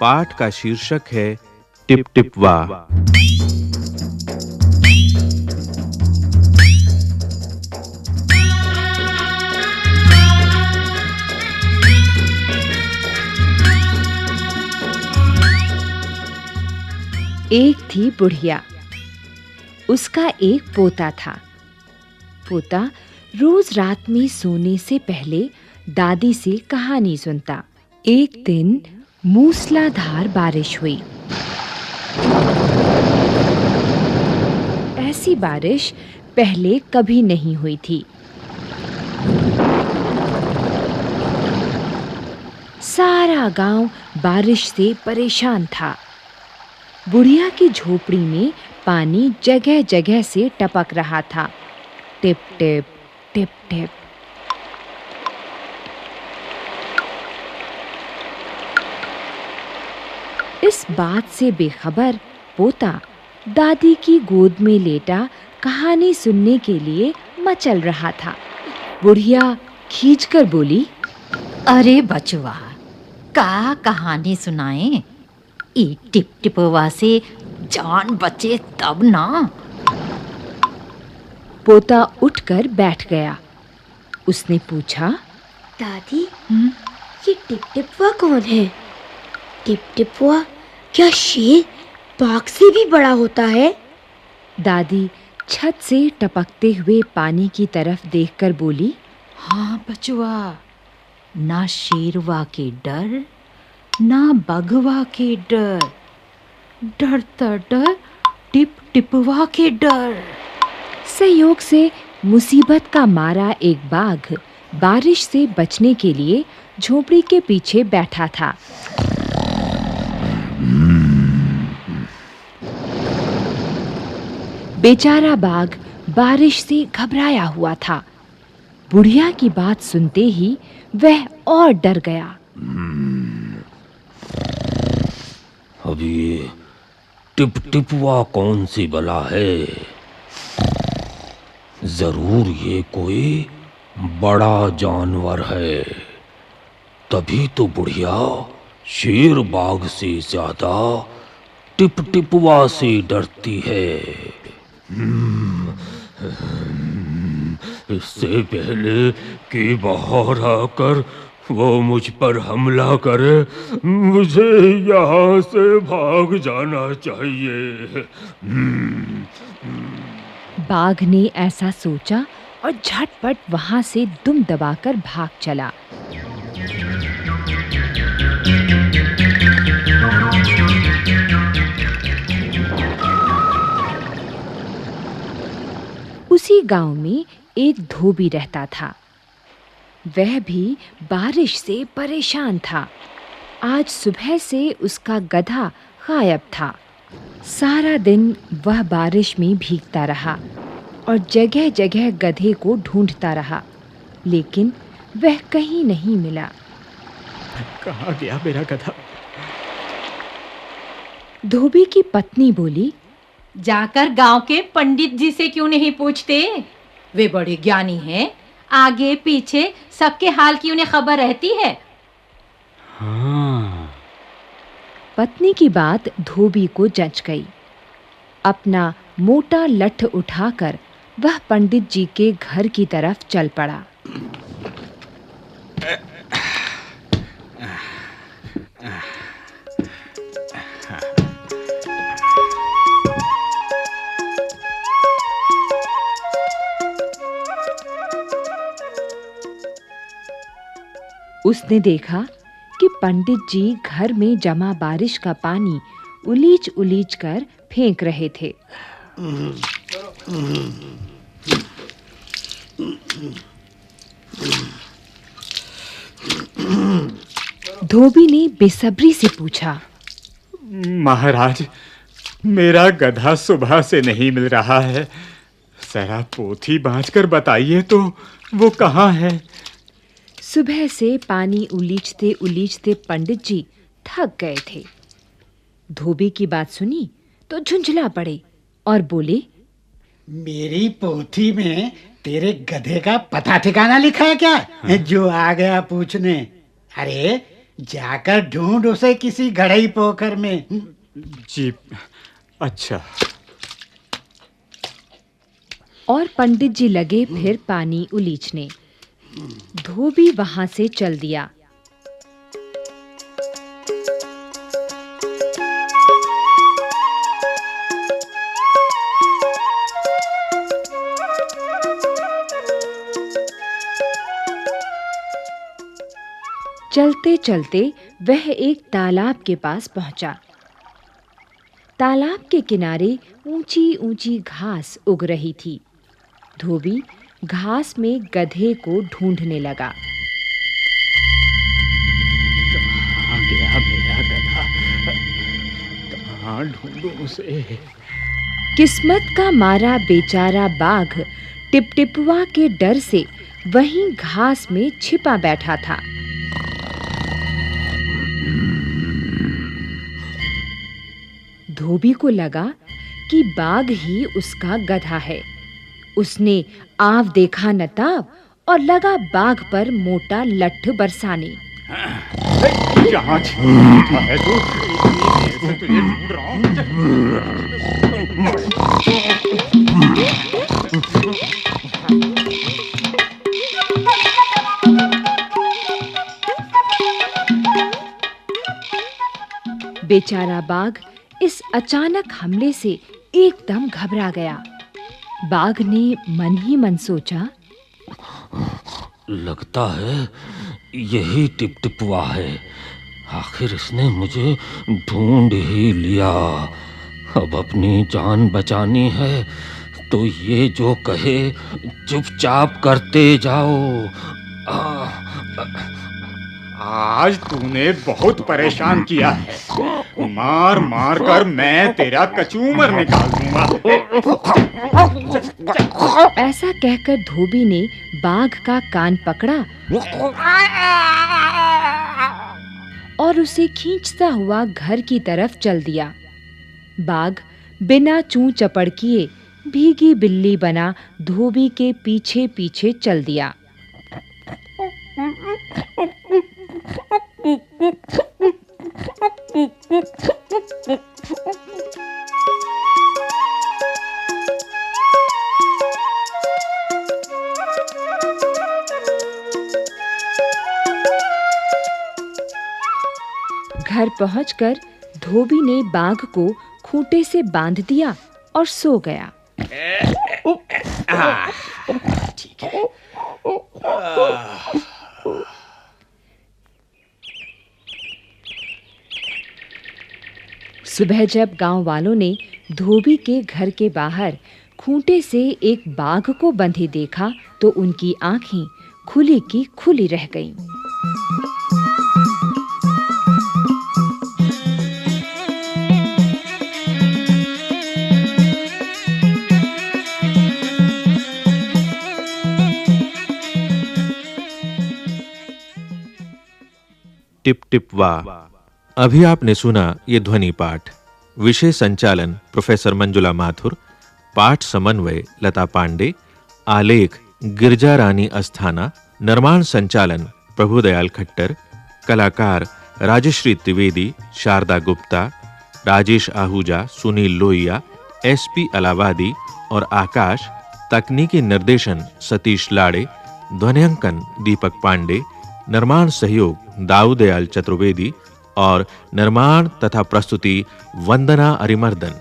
पाठ का शीर्षक है टिप टिपवा। एक थी बुढ़िया। उसका एक पोता था। पोता रोज रात में सोने से पहले दादी से कहानी सुनता। एक दिन मूसलाधार बारिश हुई। ऐसी बारिश पहले कभी नहीं हुई थी। सारा गाँव बारिश से परेशान था। बुढ़िया की झोपड़ी में पानी जगह-जगह से टपक रहा था। टिप टिप टिप टिप इस बात से बेखबर पोता दादी की गोद में लेटा कहानी सुनने के लिए मचल रहा था। बुढ़िया खींचकर बोली अरे बचवा का कहानी सुनाएँ? ई टिप टिपवा से जान बचे तब ना। पोता उठकर बैठ गया। उसने पूछा दादी ये टिप टिपवा कौन है? टिप टिपवा क्या शेर बाघ से भी बड़ा होता है? दादी छत से टपकते हुए पानी की तरफ़ देखकर बोली हाँ बचवा ना शेरवा के डर ना बगवा के डर डर त डर टिप टिपवा के डर। संयोग से मुसीबत का मारा एक बाघ बारिश से बचने के लिए झोपड़ी के पीछे बैठा था। बेचारा बाघ बारिश से घबराया हुआ था। बुढ़िया की बात सुनते ही वह और डर गया। अब ये टिप टिपवा कौन सी बला है? ज़रूर ये कोई बड़ा जानवर है। तभी तो बुढ़िया शेर बाघ से ज़्यादा टिप टिपवा से डरती है। हम्म, इससे पहले कि बाहर आकर वो मुझ पर हमला करे मुझे यहाँ से भाग जाना चाहिए। हम्म, बाघ ने ऐसा सोचा और झटपट वहाँ से दुम दबाकर भाग चला। उसी गाँव में एक धोबी रहता था। वह भी बारिश से परेशान था। आज सुबह से उसका गधा गायब था। सारा दिन वह बारिश में भीगता रहा और जगह-जगह गधे को ढूंढता रहा लेकिन वह कहीं नहीं मिला। कहाँ गया मेरा गधा? धोबी की पत्नी बोली जाकर गाँव के पंडित जी से क्यों नहीं पूछते? वे बड़े ज्ञानी हैं। आगे पीछे सबके हाल की उन्हें खबर रहती है। हाँ। पत्नी की बात धोबी को जच गई। अपना मोटा लठ उठाकर वह पंडित जी के घर की तरफ़ चल पड़ा। उसने देखा कि पंडित जी घर में जमा बारिश का पानी उलीच उलीच कर फेंक रहे थे। धोबी ने बेसब्री से पूछा, महाराज, मेरा गधा सुबह से नहीं मिल रहा है। जरा पोथी बाँच कर बताइए तो वो कहाँ है? सुबह से पानी उलीचते उलीचते पंडित जी थक गए थे। धोबी की बात सुनी तो झुंझला पड़े और बोले मेरी पोथी में तेरे गधे का पता ठिकाना लिखा है क्या? जो आ गया पूछने। अरे जाकर ढूंढ उसे किसी गढ़ई पोखर में। जी अच्छा। और पंडित जी लगे फिर पानी उलीचने। धोबी वहाँ से चल दिया। चलते चलते वह एक तालाब के पास पहुँचा। तालाब के किनारे ऊँची ऊँची घास उग रही थी। धोबी घास में गधे को ढूँढने लगा। कहाँ गया मेरा गधा? कहाँ ढूंढूं उसे? किस्मत का मारा बेचारा बाघ टिपटिपवा के डर से वहीं घास में छिपा बैठा था। धोबी को लगा कि बाघ ही उसका गधा है। उसने आव देखा नताब और लगा बाघ पर मोटा लठ बरसाने। यहाँ छिपा है तू इतनी तुझे ढूंढ रहा हूँ बेचारा बाघ इस अचानक हमले से एकदम घबरा गया। बाघ ने मन ही मन सोचा लगता है यही टिपटिपवा है। आखिर इसने मुझे ढूंढ ही लिया। अब अपनी जान बचानी है तो ये जो कहे चुपचाप करते जाओ। आ, आ, आज तूने बहुत परेशान किया है। मार मार कर मैं तेरा कचूमर निकाल दूँगा। ऐसा कहकर धोबी ने बाघ का कान पकड़ा और उसे खींचता हुआ घर की तरफ़ चल दिया। बाघ बिना चू चपड़ किए भीगी बिल्ली बना धोबी के पीछे पीछे चल दिया। घर पहुंचकर धोबी ने बाघ को खूंटे से बाँध दिया और सो गया। सुबह जब गाँव वालों ने धोबी के घर के बाहर खूंटे से एक बाघ को बंधे देखा तो उनकी आँखें खुली की खुली रह गईं। टिप टिप वा अभी आपने सुना ये ध्वनि पाठ। विषय संचालन प्रोफेसर मंजुला माथुर, पाठ समन्वय लता पांडे, आलेख गिरजा रानी अस्थाना, निर्माण संचालन प्रभुदयाल खट्टर, कलाकार राजश्री त्रिवेदी, शारदा गुप्ता, राजेश आहूजा, सुनील लोहिया, एसपी अलावादी और आकाश, तकनीकी निर्देशन सतीश लाड़े, ध्वनियांकन दीपक पांडे, निर्माण सहयोग दाऊदयाल चतुर्वेदी और निर्माण तथा प्रस्तुति वंदना अरिमर्दन।